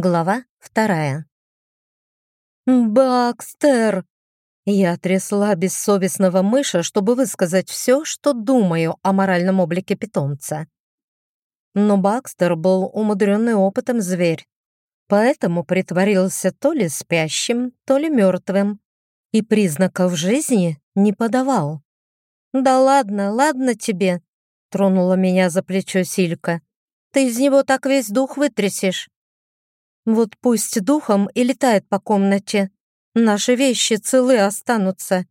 Глава вторая. «Бакстер!» Я трясла бессовестного мыша, чтобы высказать все, что думаю о моральном облике питомца. Но Бакстер был умудренный опытом зверь, поэтому притворился то ли спящим, то ли мертвым, и признаков жизни не подавал. «Да ладно, ладно тебе», — тронула меня за плечо Силька. «Ты из него так весь дух вытрясешь». Вот пусть духом и летает по комнате. Наши вещи целы останутся.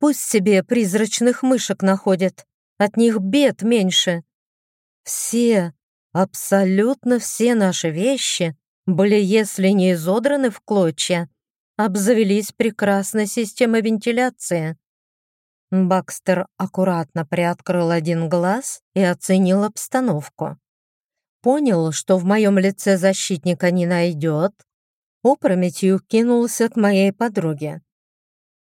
Пусть себе призрачных мышек находят. От них бед меньше. Все, абсолютно все наши вещи были, если не изодраны в клочья, обзавелись прекрасной системой вентиляции. Бакстер аккуратно приоткрыл один глаз и оценил обстановку понял, что в моем лице защитника не найдет, опрометью кинулся к моей подруге.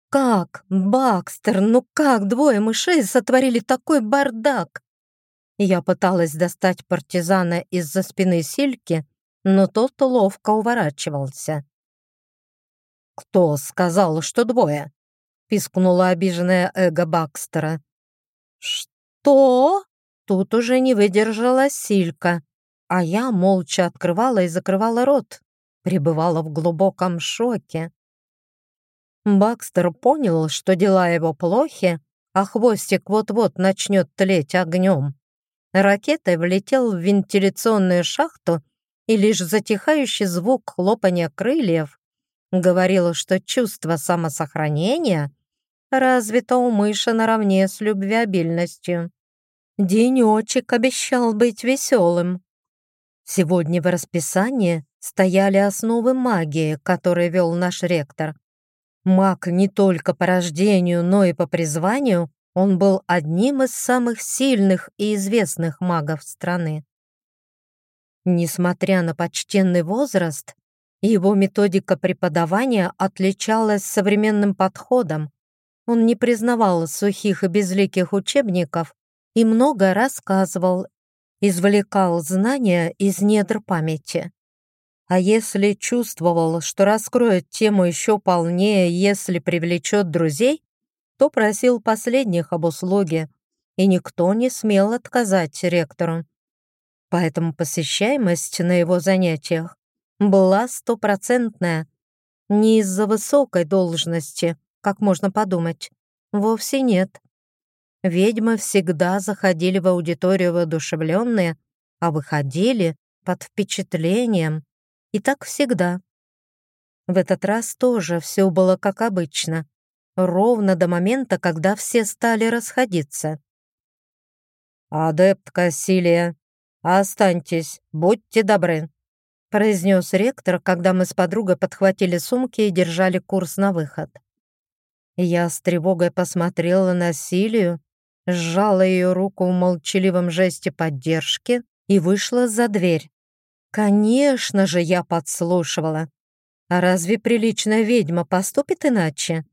«Как, Бакстер, ну как двое мышей сотворили такой бардак?» Я пыталась достать партизана из-за спины Сильки, но тот ловко уворачивался. «Кто сказал, что двое?» — пискнула обиженная эго Бакстера. «Что?» Тут уже не выдержала Силька а я молча открывала и закрывала рот, пребывала в глубоком шоке. Бакстер понял, что дела его плохи, а хвостик вот-вот начнет тлеть огнем. Ракетой влетел в вентиляционную шахту, и лишь затихающий звук хлопания крыльев говорил, что чувство самосохранения развито у мыши наравне с любвеобильностью. Денечек обещал быть веселым. Сегодня в расписании стояли основы магии, которые вел наш ректор. Маг не только по рождению, но и по призванию, он был одним из самых сильных и известных магов страны. Несмотря на почтенный возраст, его методика преподавания отличалась современным подходом. Он не признавал сухих и безликих учебников и много рассказывал извлекал знания из недр памяти. А если чувствовал, что раскроет тему еще полнее, если привлечет друзей, то просил последних об услуге, и никто не смел отказать ректору. Поэтому посещаемость на его занятиях была стопроцентная. Не из-за высокой должности, как можно подумать. Вовсе нет. Ведьмы всегда заходили в аудиторию воодушевленные, а выходили под впечатлением. И так всегда. В этот раз тоже все было как обычно, ровно до момента, когда все стали расходиться. «Адепт Кассилия, останьтесь, будьте добры», произнес ректор, когда мы с подругой подхватили сумки и держали курс на выход. Я с тревогой посмотрела на Силию, сжала ее руку в молчаливом жесте поддержки и вышла за дверь. Конечно же, я подслушивала. А разве приличная ведьма поступит иначе?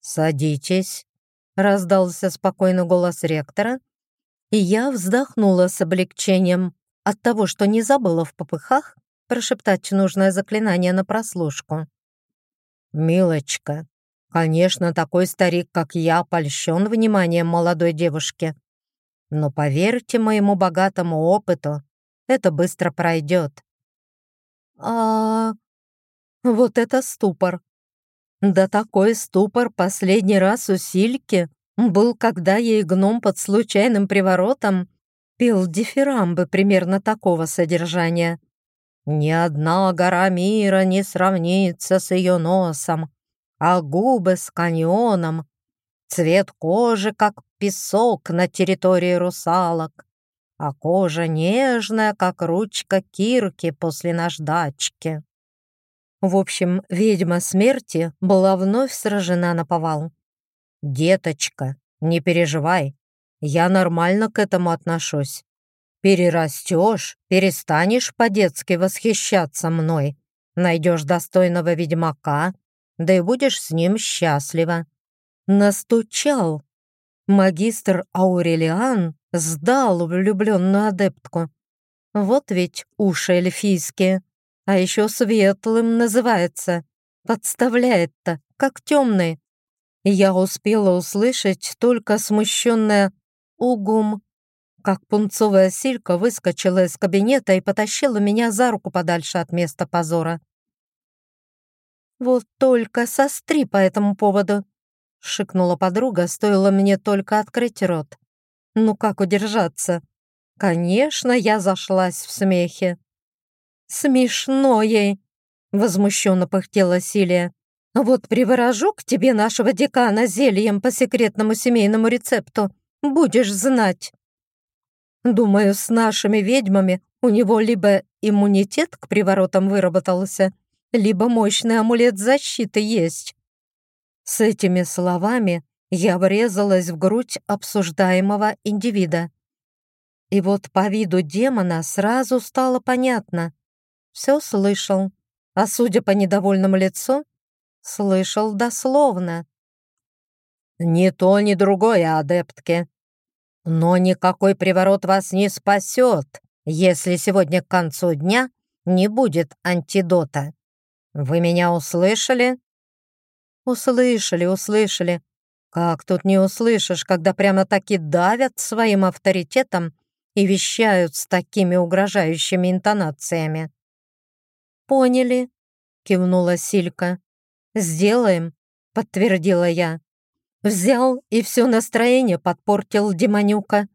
«Садитесь», — раздался спокойный голос ректора, и я вздохнула с облегчением от того, что не забыла в попыхах прошептать нужное заклинание на прослушку. «Милочка, Конечно, такой старик, как я, польщен вниманием молодой девушки. Но поверьте моему богатому опыту, это быстро пройдет. А вот это ступор. Да такой ступор последний раз у Сильки был, когда ей гном под случайным приворотом пел дифирамбы примерно такого содержания. «Ни одна гора мира не сравнится с ее носом, а губы с каньоном, цвет кожи, как песок на территории русалок, а кожа нежная, как ручка кирки после наждачки. В общем, ведьма смерти была вновь сражена на повал. «Деточка, не переживай, я нормально к этому отношусь. Перерастешь, перестанешь по-детски восхищаться мной, найдешь достойного ведьмака, да и будешь с ним счастлива». Настучал. Магистр Аурелиан сдал влюбленную адептку. Вот ведь уши эльфийские. А еще светлым называется. Подставляет-то, как темный. Я успела услышать только смущенное «угум», как пунцовая силька выскочила из кабинета и потащила меня за руку подальше от места позора. «Вот только состри по этому поводу», — шикнула подруга, стоило мне только открыть рот. «Ну как удержаться?» Конечно, я зашлась в смехе. «Смешно ей!» — возмущенно пыхтела Силия. «Вот приворожу к тебе нашего декана зельем по секретному семейному рецепту. Будешь знать!» Думаю, с нашими ведьмами у него либо иммунитет к приворотам выработался, либо мощный амулет защиты есть. С этими словами я врезалась в грудь обсуждаемого индивида. И вот по виду демона сразу стало понятно. Все слышал, а судя по недовольному лицу, слышал дословно. «Ни то, ни другое, адептки. Но никакой приворот вас не спасет, если сегодня к концу дня не будет антидота. Вы меня услышали?» «Услышали, услышали. Как тут не услышишь, когда прямо-таки давят своим авторитетом и вещают с такими угрожающими интонациями?» «Поняли», — кивнула Силька. «Сделаем», — подтвердила я. Взял и все настроение подпортил Демонюка.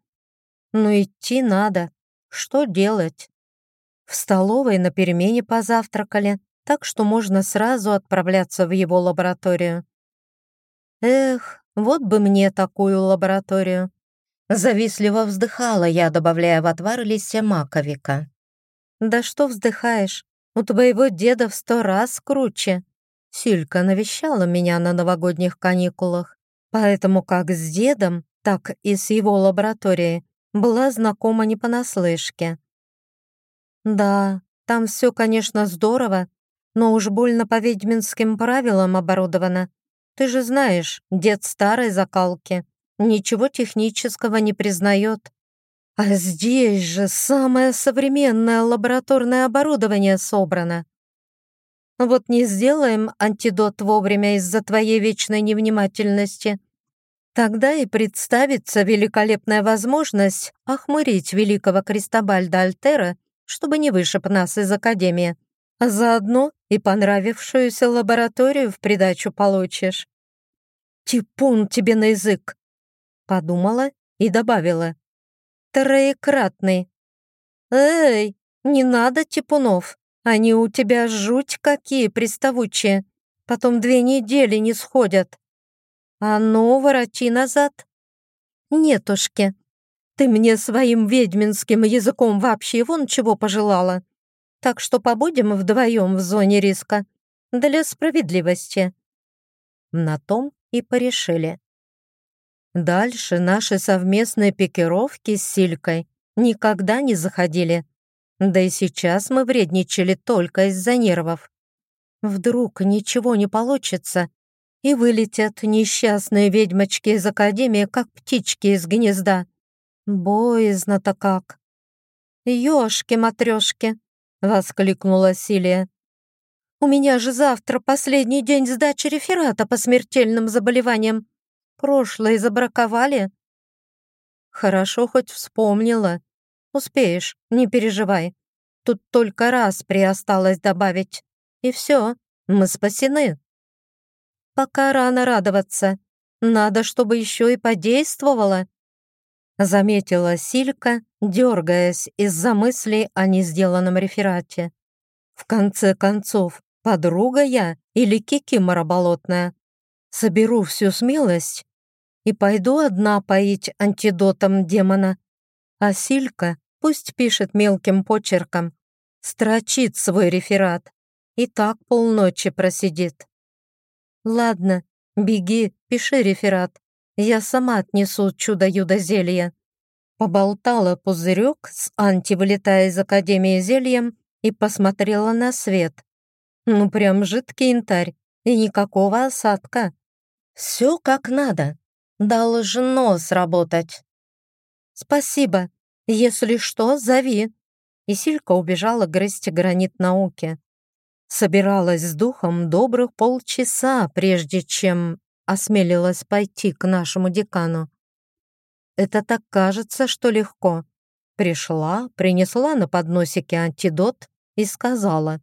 Ну идти надо. Что делать? В столовой на перемене позавтракали, так что можно сразу отправляться в его лабораторию. Эх, вот бы мне такую лабораторию. Завистливо вздыхала я, добавляя в отвар листья маковика. «Да что вздыхаешь? У твоего деда в сто раз круче!» Силька навещала меня на новогодних каникулах, поэтому как с дедом, так и с его лабораторией была знакома не понаслышке. «Да, там все, конечно, здорово, но уж больно по ведьминским правилам оборудовано. Ты же знаешь, дед старой закалки, ничего технического не признает. А здесь же самое современное лабораторное оборудование собрано. Вот не сделаем антидот вовремя из-за твоей вечной невнимательности. Тогда и представится великолепная возможность охмурить великого Кристобальда Альтера, чтобы не вышиб нас из Академии. А заодно и понравившуюся лабораторию в придачу получишь. Типун тебе на язык! Подумала и добавила. Троекратный. Эй, не надо типунов. Они у тебя жуть какие приставучие. Потом две недели не сходят. А ну, вороти назад. Нетушки, ты мне своим ведьминским языком вообще вон чего пожелала. Так что побудем вдвоем в зоне риска. Для справедливости. На том и порешили. Дальше наши совместные пикировки с Силькой никогда не заходили. Да и сейчас мы вредничали только из-за нервов. Вдруг ничего не получится, и вылетят несчастные ведьмочки из Академии, как птички из гнезда. Боязно-то как. «Ёшки-матрёшки!» — воскликнула Силия. «У меня же завтра последний день сдачи реферата по смертельным заболеваниям. Прошлое забраковали?» «Хорошо хоть вспомнила. Успеешь, не переживай. Тут только раз приосталось добавить. И все, мы спасены. Пока рано радоваться. Надо, чтобы еще и подействовало. Заметила Силька, дергаясь из-за мыслей о несделанном реферате. В конце концов, подруга я или кикимора болотная? Соберу всю смелость и пойду одна поить антидотом демона. А Силька пусть пишет мелким почерком, строчит свой реферат. И так полночи просидит. Ладно, беги, пиши реферат. Я сама отнесу чудо-юдо зелье. Поболтала пузырек с антивылетая из Академии зельем и посмотрела на свет. Ну прям жидкий янтарь и никакого осадка. Все как надо. Должно сработать. Спасибо. Если что, зови. и Силька убежала грызть гранит науки. Собиралась с духом добрых полчаса, прежде чем осмелилась пойти к нашему декану. Это так кажется, что легко. Пришла, принесла на подносике антидот и сказала.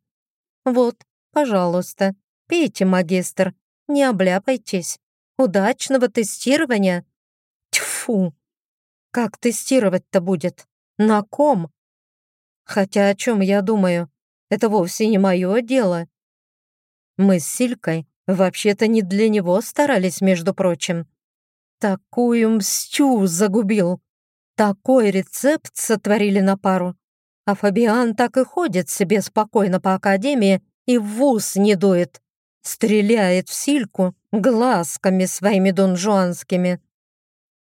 «Вот, пожалуйста, пейте, магистр, не обляпайтесь. Удачного тестирования!» Тьфу! Как тестировать-то будет? На ком? Хотя о чем я думаю? Это вовсе не мое дело. Мы с Силькой вообще-то не для него старались, между прочим. Такую мстю загубил. Такой рецепт сотворили на пару. А Фабиан так и ходит себе спокойно по академии и в вуз не дует. Стреляет в Сильку глазками своими донжуанскими.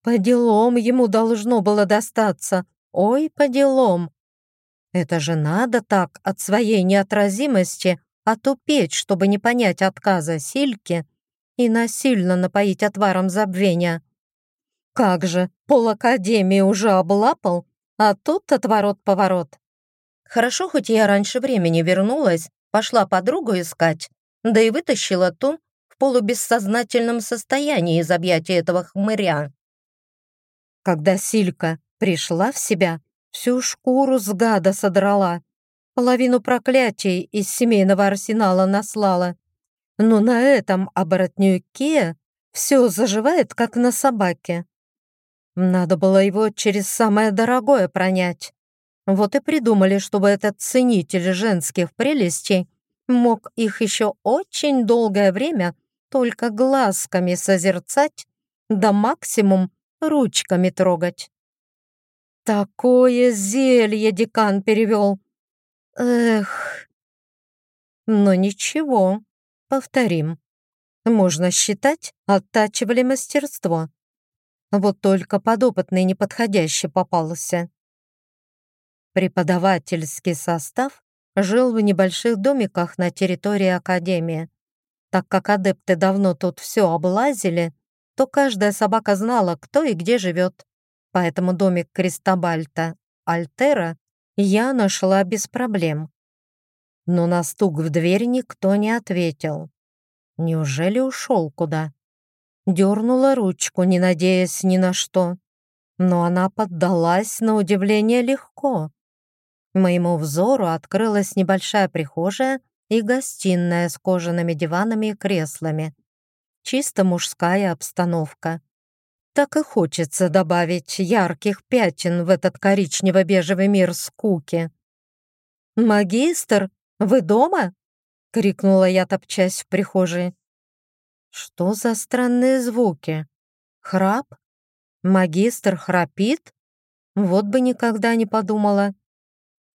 По делам ему должно было достаться. Ой, по делам. Это же надо так от своей неотразимости отупеть, чтобы не понять отказа Сильки и насильно напоить отваром забвения. Как же, пол Академии уже облапал, а тут отворот-поворот. Хорошо, хоть я раньше времени вернулась, пошла подругу искать, да и вытащила ту в полубессознательном состоянии из объятия этого хмыря. Когда Силька пришла в себя, всю шкуру с гада содрала, половину проклятий из семейного арсенала наслала. Но на этом оборотнюке все заживает, как на собаке. Надо было его через самое дорогое пронять. Вот и придумали, чтобы этот ценитель женских прелестей мог их еще очень долгое время только глазками созерцать, да максимум ручками трогать. Такое зелье декан перевел. Эх. Но ничего, повторим. Можно считать, оттачивали мастерство. Вот только подопытный неподходящий попался. Преподавательский состав жил в небольших домиках на территории Академии. Так как адепты давно тут все облазили, то каждая собака знала, кто и где живет. Поэтому домик Кристобальта Альтера я нашла без проблем. Но на стук в дверь никто не ответил. Неужели ушел куда? Дернула ручку, не надеясь ни на что. Но она поддалась на удивление легко. Моему взору открылась небольшая прихожая и гостиная с кожаными диванами и креслами чисто мужская обстановка. Так и хочется добавить ярких пятен в этот коричнево-бежевый мир скуки. «Магистр, вы дома?» — крикнула я, топчась в прихожей. «Что за странные звуки? Храп? Магистр храпит? Вот бы никогда не подумала.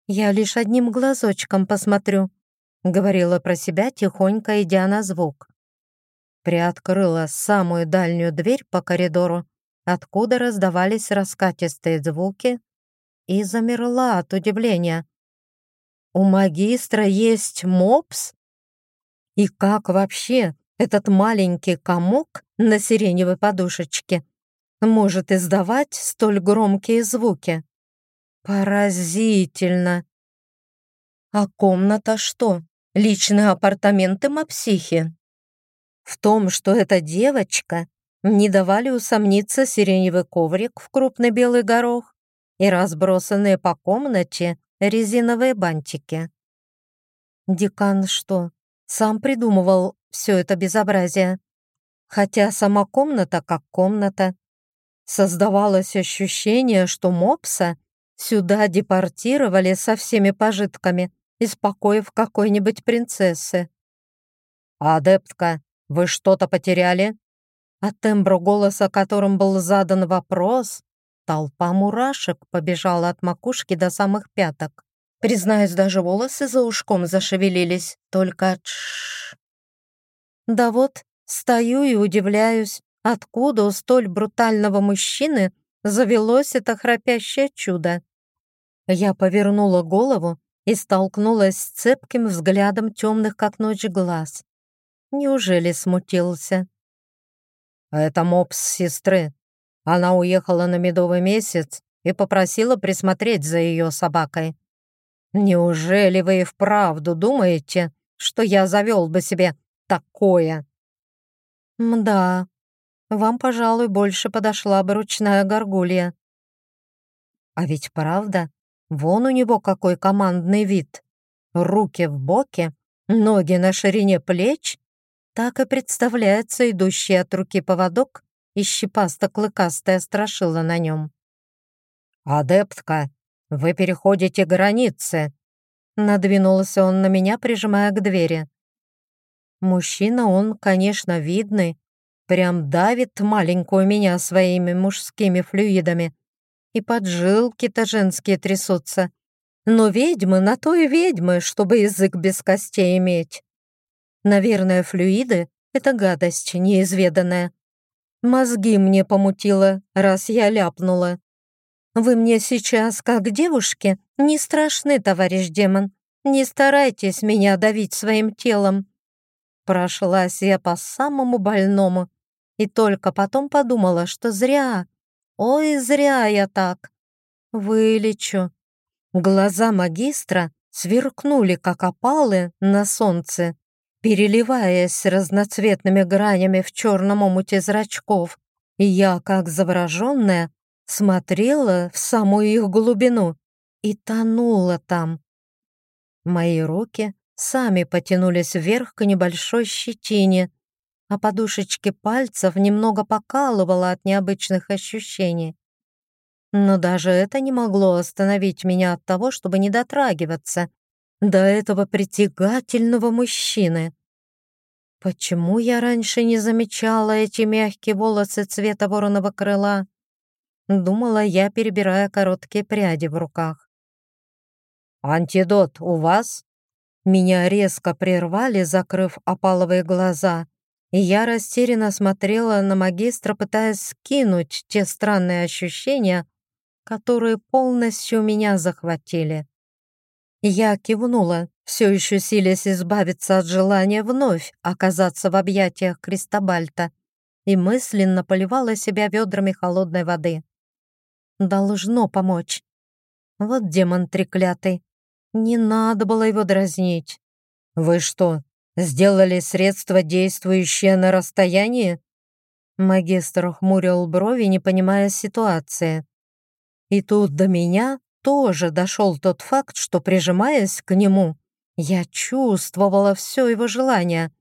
Я лишь одним глазочком посмотрю», — говорила про себя, тихонько идя на звук приоткрыла самую дальнюю дверь по коридору, откуда раздавались раскатистые звуки, и замерла от удивления. «У магистра есть мопс? И как вообще этот маленький комок на сиреневой подушечке может издавать столь громкие звуки? Поразительно! А комната что? Личные апартаменты мопсихи?» В том, что эта девочка, не давали усомниться сиреневый коврик в крупный белый горох и разбросанные по комнате резиновые бантики. Декан что, сам придумывал все это безобразие? Хотя сама комната как комната. Создавалось ощущение, что мопса сюда депортировали со всеми пожитками, из покоев какой-нибудь принцессы. «Адептка, вы что-то потеряли?» От тембра голоса, которым был задан вопрос, толпа мурашек побежала от макушки до самых пяток. Признаюсь, даже волосы за ушком зашевелились, только тш. Да вот, стою и удивляюсь, откуда у столь брутального мужчины завелось это храпящее чудо. Я повернула голову и столкнулась с цепким взглядом темных, как ночь, глаз. Неужели смутился? Это мопс сестры. Она уехала на медовый месяц и попросила присмотреть за ее собакой. Неужели вы и вправду думаете, что я завел бы себе такое?» «Мда, вам, пожалуй, больше подошла бы ручная горгулья». «А ведь правда, вон у него какой командный вид. Руки в боки, ноги на ширине плеч. Так и представляется идущий от руки поводок и щепасто-клыкастая страшила на нем. «Адептка, вы переходите границы!» Надвинулся он на меня, прижимая к двери. Мужчина он, конечно, видный, прям давит маленькую меня своими мужскими флюидами. И поджилки-то женские трясутся. Но ведьмы на то и ведьмы, чтобы язык без костей иметь. Наверное, флюиды — это гадость неизведанная. Мозги мне помутило, раз я ляпнула. Вы мне сейчас, как девушке, не страшны, товарищ демон. Не старайтесь меня давить своим телом. Прошлась я по самому больному и только потом подумала, что зря. Ой, зря я так. Вылечу. Глаза магистра сверкнули, как опалы на солнце переливаясь разноцветными гранями в черном омуте зрачков, я, как завороженная, смотрела в самую их глубину и тонула там. Мои руки сами потянулись вверх к небольшой щетине, а подушечки пальцев немного покалывало от необычных ощущений. Но даже это не могло остановить меня от того, чтобы не дотрагиваться до этого притягательного мужчины. Почему я раньше не замечала эти мягкие волосы цвета вороного крыла? Думала я, перебирая короткие пряди в руках. «Антидот у вас?» Меня резко прервали, закрыв опаловые глаза, и я растерянно смотрела на магистра, пытаясь скинуть те странные ощущения, которые полностью меня захватили. Я кивнула, все еще силясь избавиться от желания вновь оказаться в объятиях Кристобальта, и мысленно поливала себя ведрами холодной воды. Должно помочь. Вот демон треклятый. Не надо было его дразнить. «Вы что, сделали средство, действующее на расстоянии?» Магистр хмурил брови, не понимая ситуации. И тут до меня тоже дошел тот факт, что, прижимаясь к нему, я чувствовала все его желание.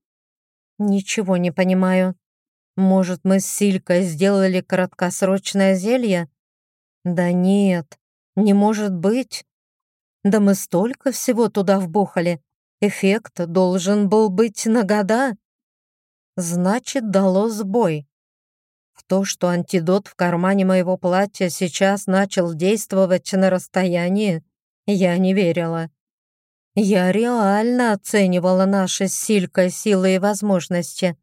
Ничего не понимаю. Может, мы с Силькой сделали краткосрочное зелье? Да нет, не может быть. Да мы столько всего туда вбухали. Эффект должен был быть на года. Значит, дало сбой. То, что антидот в кармане моего платья сейчас начал действовать на расстоянии, я не верила. Я реально оценивала наши с Силькой силы и возможности.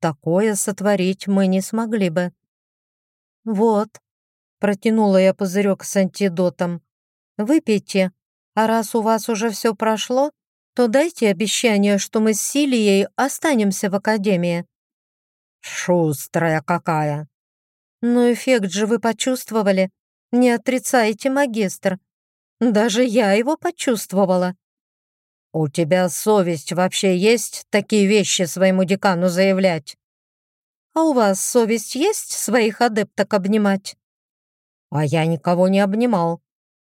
Такое сотворить мы не смогли бы. Вот, протянула я пузырек с антидотом. Выпейте, а раз у вас уже все прошло, то дайте обещание, что мы с Силией останемся в академии. «Шустрая какая!» «Но эффект же вы почувствовали. Не отрицайте, магистр. Даже я его почувствовала». «У тебя совесть вообще есть такие вещи своему декану заявлять?» «А у вас совесть есть своих адепток обнимать?» «А я никого не обнимал.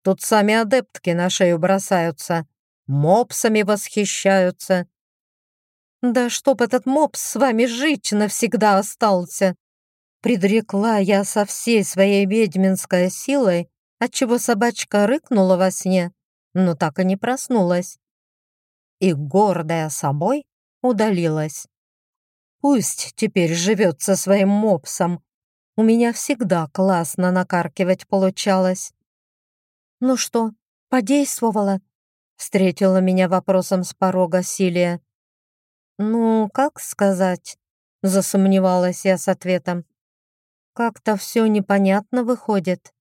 Тут сами адептки на шею бросаются, мопсами восхищаются. Да чтоб этот мопс с вами жить навсегда остался!» Предрекла я со всей своей ведьминской силой, отчего собачка рыкнула во сне, но так и не проснулась. И, гордая собой, удалилась. Пусть теперь живет со своим мопсом. У меня всегда классно накаркивать получалось. «Ну что, подействовала?» Встретила меня вопросом с порога Силия. «Ну, как сказать?» — засомневалась я с ответом. «Как-то все непонятно выходит».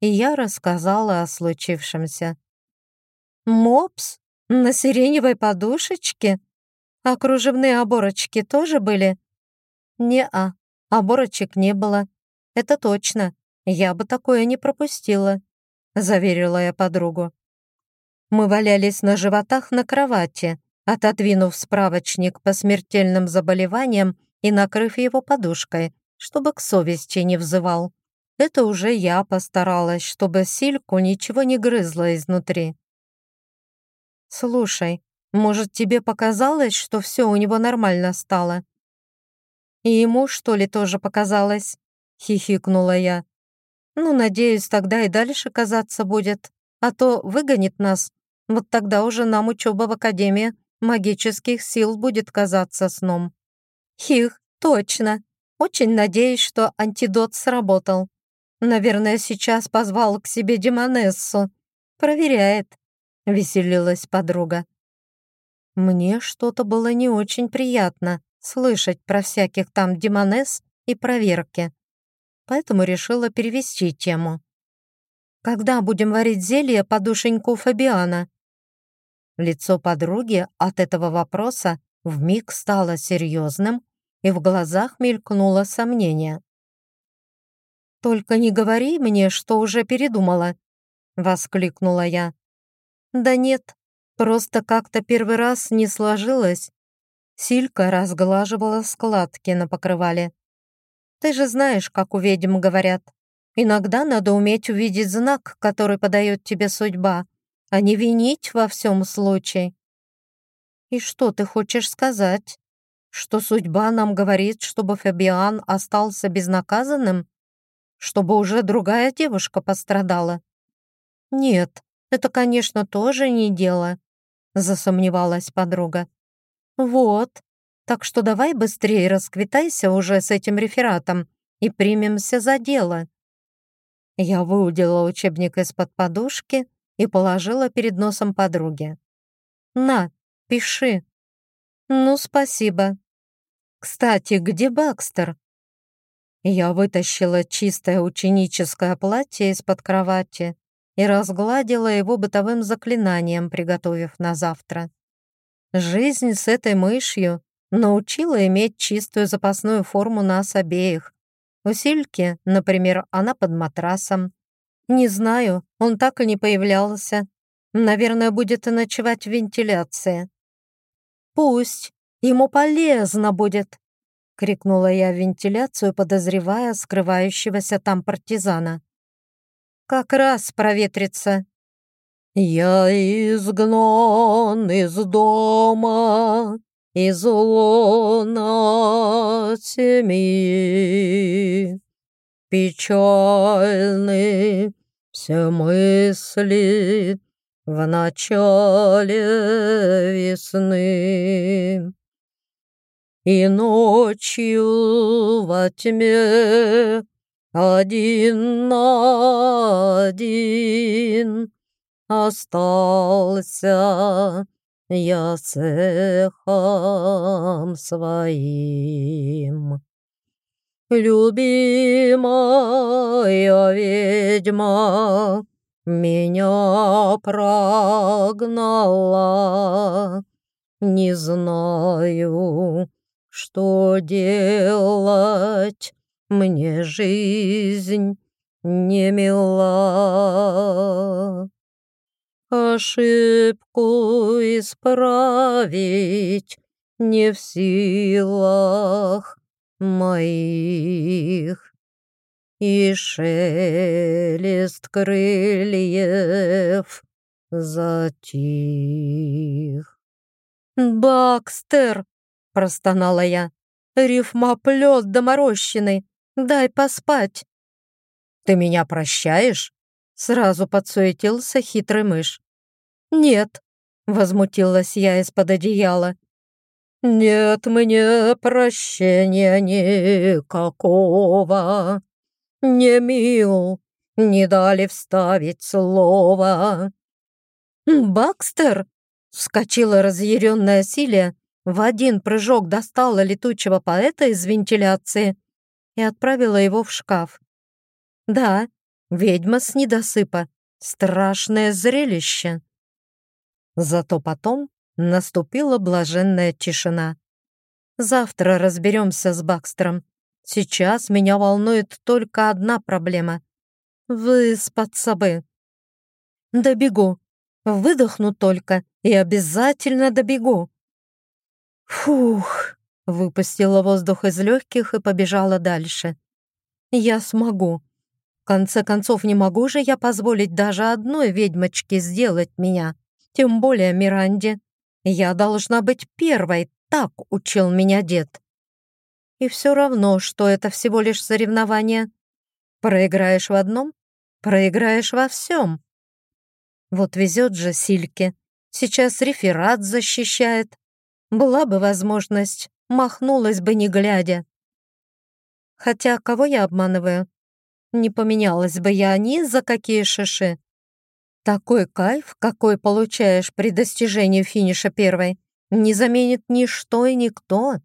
И я рассказала о случившемся. «Мопс? На сиреневой подушечке? А кружевные оборочки тоже были?» «Не-а, оборочек не было. Это точно. Я бы такое не пропустила», — заверила я подругу. Мы валялись на животах на кровати, отодвинув справочник по смертельным заболеваниям и накрыв его подушкой, чтобы к совести не взывал. Это уже я постаралась, чтобы Сильку ничего не грызло изнутри. «Слушай, может, тебе показалось, что все у него нормально стало?» «И ему, что ли, тоже показалось?» — хихикнула я. «Ну, надеюсь, тогда и дальше казаться будет, а то выгонит нас. Вот тогда уже нам учеба в Академии магических сил будет казаться сном». «Хих, точно. Очень надеюсь, что антидот сработал. Наверное, сейчас позвал к себе Демонессу. Проверяет», — веселилась подруга. Мне что-то было не очень приятно слышать про всяких там демонесс и проверки, поэтому решила перевести тему. «Когда будем варить зелье по душеньку Фабиана?» Лицо подруги от этого вопроса вмиг стало серьезным, и в глазах мелькнуло сомнение. «Только не говори мне, что уже передумала», — воскликнула я. «Да нет, просто как-то первый раз не сложилось». Силька разглаживала складки на покрывале. «Ты же знаешь, как у ведьм говорят. Иногда надо уметь увидеть знак, который подает тебе судьба, а не винить во всем случае». «И что ты хочешь сказать? Что судьба нам говорит, чтобы Фабиан остался безнаказанным? Чтобы уже другая девушка пострадала?» «Нет, это, конечно, тоже не дело», — засомневалась подруга. «Вот, так что давай быстрее расквитайся уже с этим рефератом и примемся за дело». Я выудила учебник из-под подушки и положила перед носом подруги. «На, пиши». «Ну, спасибо. Кстати, где Бакстер?» Я вытащила чистое ученическое платье из-под кровати и разгладила его бытовым заклинанием, приготовив на завтра. Жизнь с этой мышью научила иметь чистую запасную форму нас обеих. У Сильки, например, она под матрасом. Не знаю, он так и не появлялся. Наверное, будет и ночевать в вентиляции. «Пусть, ему полезно будет!» — крикнула я в вентиляцию, подозревая скрывающегося там партизана. «Как раз проветрится!» Я изгнан из дома, из лона семьи. Печальны все мысли в начале весны. И ночью во тьме один на один остался я с эхом своим. Любимая ведьма меня прогнала, не знаю, что делать, мне жизнь не мила. Ошибку исправить не в силах моих. И шелест крыльев затих. «Бакстер!» — простонала я. «Рифмоплет доморощенный! Дай поспать!» «Ты меня прощаешь?» Сразу подсуетился хитрый мышь. «Нет», — возмутилась я из-под одеяла. «Нет мне прощения никакого, не мил, не дали вставить слово». «Бакстер!» — вскочила разъяренная Силия, в один прыжок достала летучего поэта из вентиляции и отправила его в шкаф. Да, Ведьма с недосыпа. Страшное зрелище. Зато потом наступила блаженная тишина. Завтра разберемся с Бакстером. Сейчас меня волнует только одна проблема. Выспаться бы. Да бегу. Выдохну только и обязательно добегу. Фух, выпустила воздух из легких и побежала дальше. Я смогу. В конце концов, не могу же я позволить даже одной ведьмочке сделать меня, тем более Миранде. Я должна быть первой, так учил меня дед. И все равно, что это всего лишь соревнование. Проиграешь в одном, проиграешь во всем. Вот везет же Сильке. Сейчас реферат защищает. Была бы возможность, махнулась бы не глядя. Хотя кого я обманываю? Не поменялась бы я ни за какие шиши. Такой кайф, какой получаешь при достижении финиша первой, не заменит ничто и никто.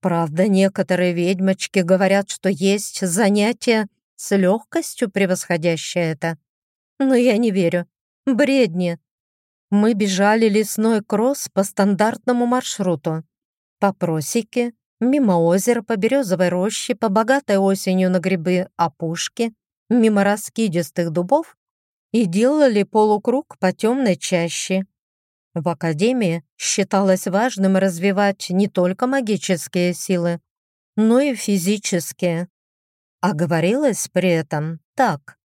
Правда, некоторые ведьмочки говорят, что есть занятие с легкостью превосходящее это. Но я не верю. Бредни. Мы бежали лесной кросс по стандартному маршруту. По просеке, мимо озера, по березовой роще, по богатой осенью на грибы опушки, мимо раскидистых дубов и делали полукруг по темной чаще. В академии считалось важным развивать не только магические силы, но и физические. А говорилось при этом так.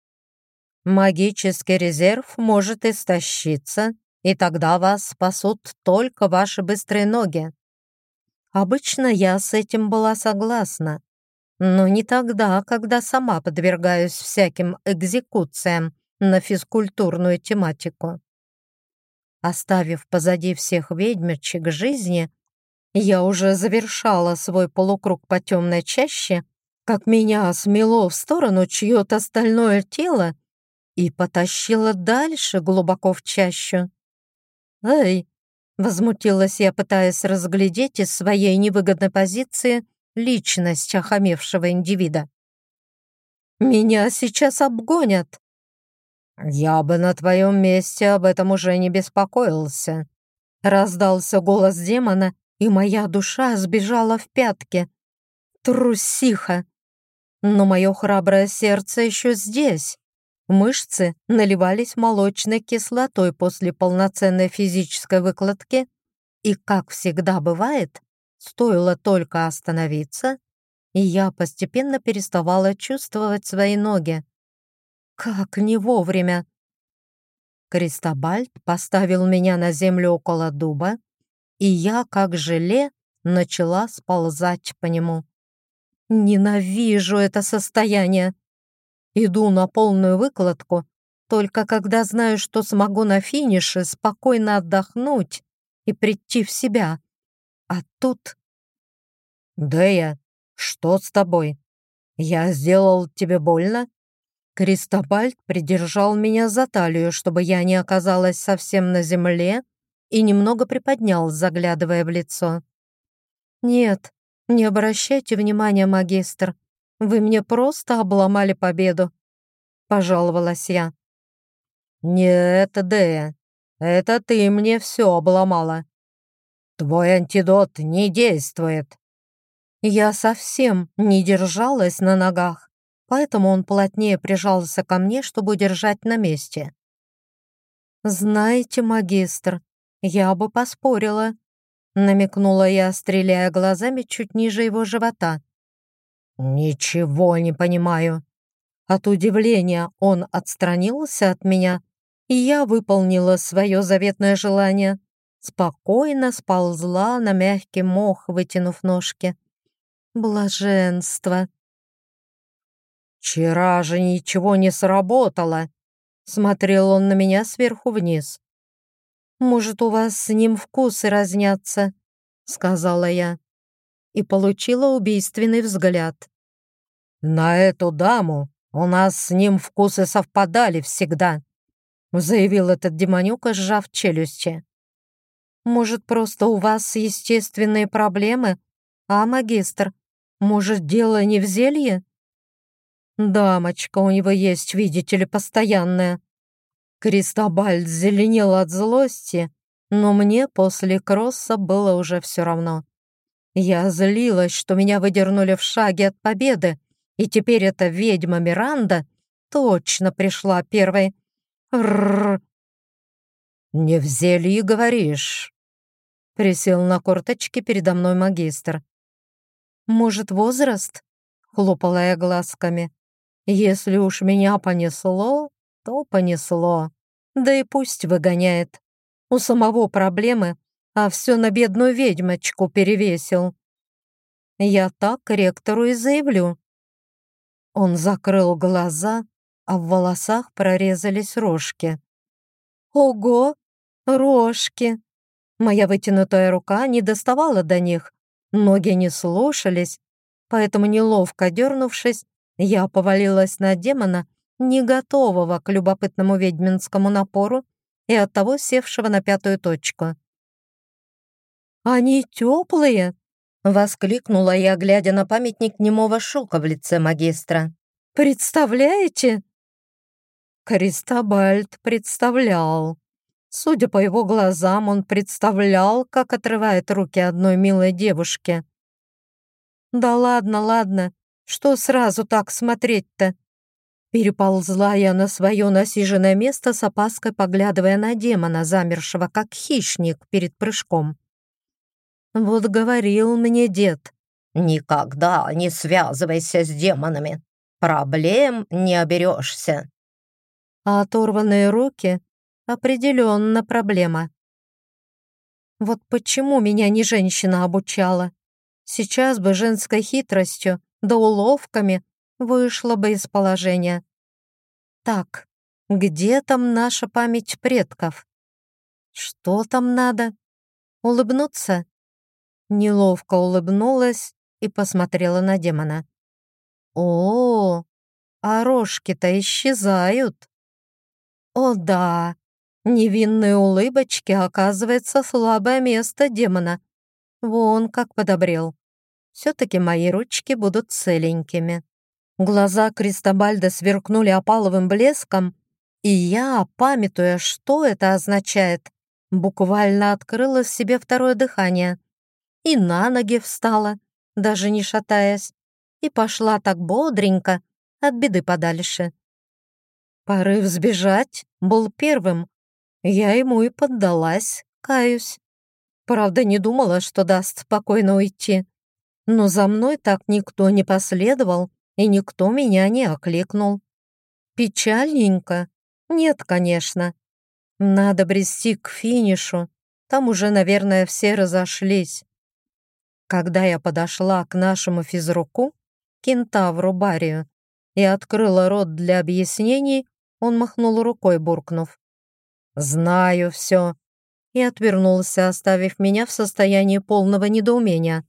Магический резерв может истощиться, и тогда вас спасут только ваши быстрые ноги. Обычно я с этим была согласна, но не тогда, когда сама подвергаюсь всяким экзекуциям на физкультурную тематику. Оставив позади всех ведьмочек жизни, я уже завершала свой полукруг по темной чаще, как меня смело в сторону чье-то стальное тело и потащила дальше глубоко в чащу. «Эй!» — возмутилась я, пытаясь разглядеть из своей невыгодной позиции личность охамевшего индивида. «Меня сейчас обгонят!» «Я бы на твоем месте об этом уже не беспокоился», — раздался голос демона, и моя душа сбежала в пятки. «Трусиха!» Но мое храброе сердце еще здесь. Мышцы наливались молочной кислотой после полноценной физической выкладки, и, как всегда бывает, стоило только остановиться, и я постепенно переставала чувствовать свои ноги. Как не вовремя! Кристобальд поставил меня на землю около дуба, и я, как желе, начала сползать по нему. Ненавижу это состояние. Иду на полную выкладку, только когда знаю, что смогу на финише спокойно отдохнуть и прийти в себя. А тут... «Дэя, что с тобой? Я сделал тебе больно?» Кристобальд придержал меня за талию, чтобы я не оказалась совсем на земле, и немного приподнял, заглядывая в лицо. «Нет, не обращайте внимания, магистр. Вы мне просто обломали победу», — пожаловалась я. «Нет, Дея, это ты мне все обломала. Твой антидот не действует». Я совсем не держалась на ногах, поэтому он плотнее прижался ко мне, чтобы удержать на месте. «Знаете, магистр, я бы поспорила», — намекнула я, стреляя глазами чуть ниже его живота. «Ничего не понимаю». От удивления он отстранился от меня, и я выполнила свое заветное желание. Спокойно сползла на мягкий мох, вытянув ножки. Блаженство. «Вчера же ничего не сработало», — смотрел он на меня сверху вниз. «Может, у вас с ним вкусы разнятся?» — сказала я и получила убийственный взгляд. «На эту даму у нас с ним вкусы совпадали всегда», заявил этот демонюка, сжав челюсти. «Может, просто у вас естественные проблемы? А, магистр, может, дело не в зелье?» «Дамочка у него есть, видите ли, постоянная». Кристобаль зеленел от злости, но мне после кросса было уже все равно. Я злилась, что меня выдернули в шаге от победы, и теперь эта ведьма Миранда точно пришла первой. Рррр. «Не в зелье, говоришь?» Присел на корточки передо мной магистр. «Может, возраст?» — хлопала я глазками. «Если уж меня понесло, то понесло. Да и пусть выгоняет. У самого проблемы, а все на бедную ведьмочку перевесил. Я так ректору и заявлю». Он закрыл глаза, а в волосах прорезались рожки. «Ого! Рожки!» Моя вытянутая рука не доставала до них, ноги не слушались, поэтому, неловко дернувшись, я повалилась на демона, не готового к любопытному ведьминскому напору и оттого севшего на пятую точку. «Они теплые!» — воскликнула я, глядя на памятник немого шока в лице магистра. «Представляете?» Кристобальд представлял. Судя по его глазам, он представлял, как отрывает руки одной милой девушке. «Да ладно, ладно, что сразу так смотреть-то?» Переползла я на свое насиженное место с опаской, поглядывая на демона, замершего как хищник перед прыжком. Вот говорил мне дед, «Никогда не связывайся с демонами, проблем не оберешься» а оторванные руки — определенно проблема. Вот почему меня не женщина обучала. Сейчас бы женской хитростью да уловками вышла бы из положения. Так, где там наша память предков? Что там надо? Улыбнуться? Неловко улыбнулась и посмотрела на демона. О, а рожки-то исчезают. О да, невинные улыбочки, оказывается, слабое место демона. Вон как подобрел. Все-таки мои ручки будут целенькими. Глаза Кристобальда сверкнули опаловым блеском, и я, памятуя, что это означает, буквально открыла в себе второе дыхание. И на ноги встала, даже не шатаясь, и пошла так бодренько, от беды подальше. Порыв сбежать был первым. Я ему и поддалась, каюсь. Правда, не думала, что даст спокойно уйти. Но за мной так никто не последовал, и никто меня не окликнул. Печальненько? Нет, конечно. Надо брести к финишу. Там уже, наверное, все разошлись. Когда я подошла к нашему физруку, кентавру Барию, и открыла рот для объяснений, он махнул рукой, буркнув. «Знаю все», и отвернулся, оставив меня в состоянии полного недоумения.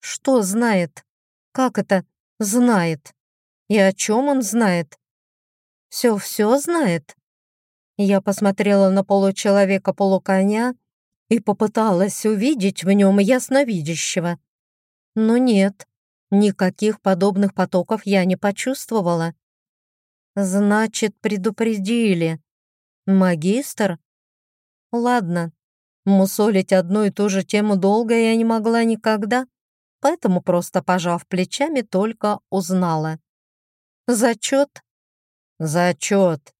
«Что знает? Как это знает? И о чем он знает? Все-все знает?» Я посмотрела на получеловека-полуконя и попыталась увидеть в нем ясновидящего. Но нет, никаких подобных потоков я не почувствовала. Значит, предупредили. Магистр? Ладно, мусолить одну и ту же тему долго я не могла никогда, поэтому просто пожав плечами, только узнала. Зачет? Зачет.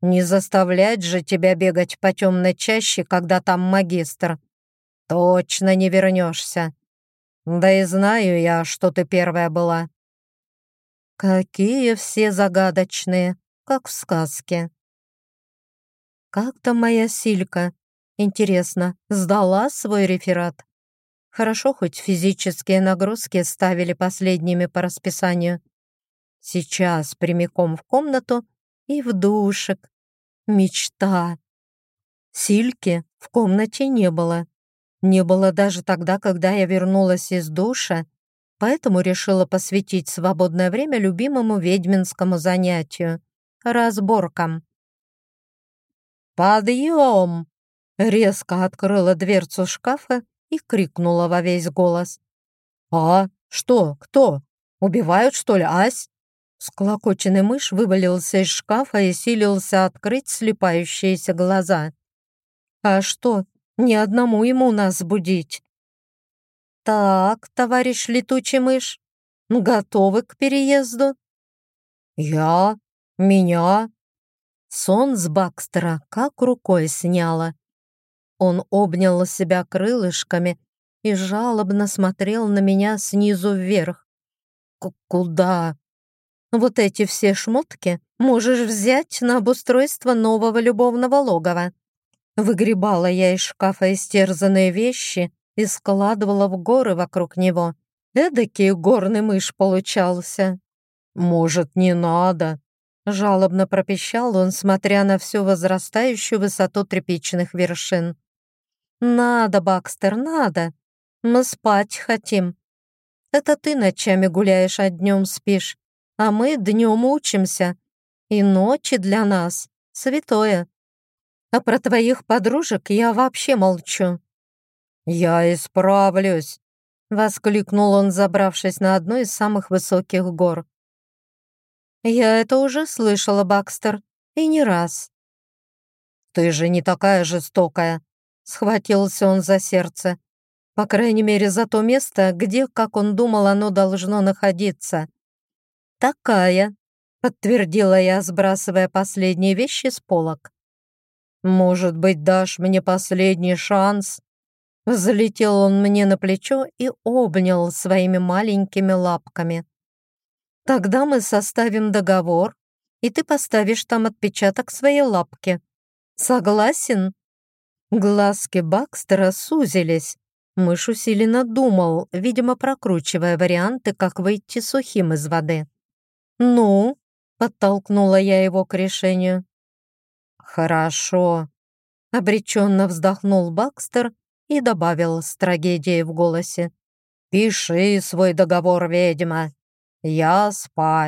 Не заставлять же тебя бегать по темной чаще, когда там магистр. Точно не вернешься. Да и знаю я, что ты первая была. Какие все загадочные, как в сказке. Как-то моя Силька, интересно, сдала свой реферат? Хорошо, хоть физические нагрузки ставили последними по расписанию. Сейчас прямиком в комнату и в душек. Мечта. Сильки в комнате не было. Не было даже тогда, когда я вернулась из душа поэтому решила посвятить свободное время любимому ведьминскому занятию — разборкам. «Подъем!» — резко открыла дверцу шкафа и крикнула во весь голос. «А? Что? Кто? Убивают, что ли, ась?» Склокоченный мышь вывалился из шкафа и силился открыть слепающиеся глаза. «А что, ни одному ему нас будить?» «Так, товарищ летучий мышь, готовы к переезду?» «Я? Меня?» Сон с Бакстера как рукой сняла. Он обнял себя крылышками и жалобно смотрел на меня снизу вверх. К «Куда?» «Вот эти все шмотки можешь взять на обустройство нового любовного логова». Выгребала я из шкафа истерзанные вещи и складывала в горы вокруг него. Эдакий горный мышь получался. «Может, не надо?» Жалобно пропищал он, смотря на всю возрастающую высоту тряпичных вершин. «Надо, Бакстер, надо. Мы спать хотим. Это ты ночами гуляешь, а днем спишь, а мы днем учимся. И ночи для нас святое. А про твоих подружек я вообще молчу». «Я исправлюсь», — воскликнул он, забравшись на одну из самых высоких гор. «Я это уже слышала, Бакстер, и не раз». «Ты же не такая жестокая», — схватился он за сердце. По крайней мере, за то место, где, как он думал, оно должно находиться. «Такая», — подтвердила я, сбрасывая последние вещи с полок. «Может быть, дашь мне последний шанс?» Залетел он мне на плечо и обнял своими маленькими лапками. Тогда мы составим договор, и ты поставишь там отпечаток своей лапки. Согласен?» Глазки Бакстера сузились. Мышь усиленно думал, видимо, прокручивая варианты, как выйти сухим из воды. «Ну?» — подтолкнула я его к решению. «Хорошо», — обреченно вздохнул Бакстер и добавил с трагедией в голосе. «Пиши свой договор, ведьма, я спать.